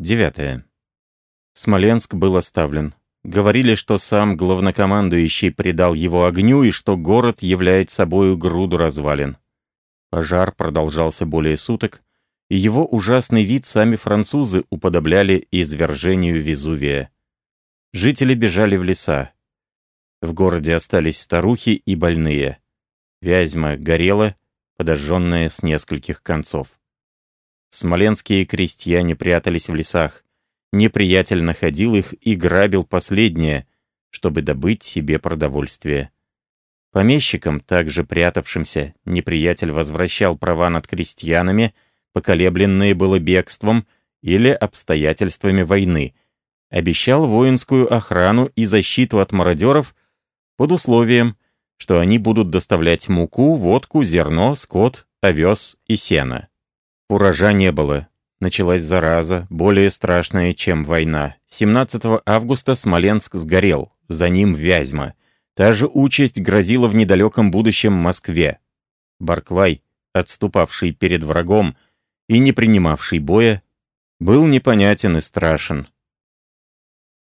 Девятое. Смоленск был оставлен. Говорили, что сам главнокомандующий предал его огню и что город являет собою груду развалин. Пожар продолжался более суток, и его ужасный вид сами французы уподобляли извержению Везувия. Жители бежали в леса. В городе остались старухи и больные. Вязьма горела, подожженная с нескольких концов. Смоленские крестьяне прятались в лесах. Неприятель находил их и грабил последнее, чтобы добыть себе продовольствие. Помещикам, также прятавшимся, неприятель возвращал права над крестьянами, поколебленные было бегством или обстоятельствами войны, обещал воинскую охрану и защиту от мародеров под условием, что они будут доставлять муку, водку, зерно, скот, овес и сено. Урожа не было. Началась зараза, более страшная, чем война. 17 августа Смоленск сгорел, за ним Вязьма. Та же участь грозила в недалеком будущем Москве. Барклай, отступавший перед врагом и не принимавший боя, был непонятен и страшен.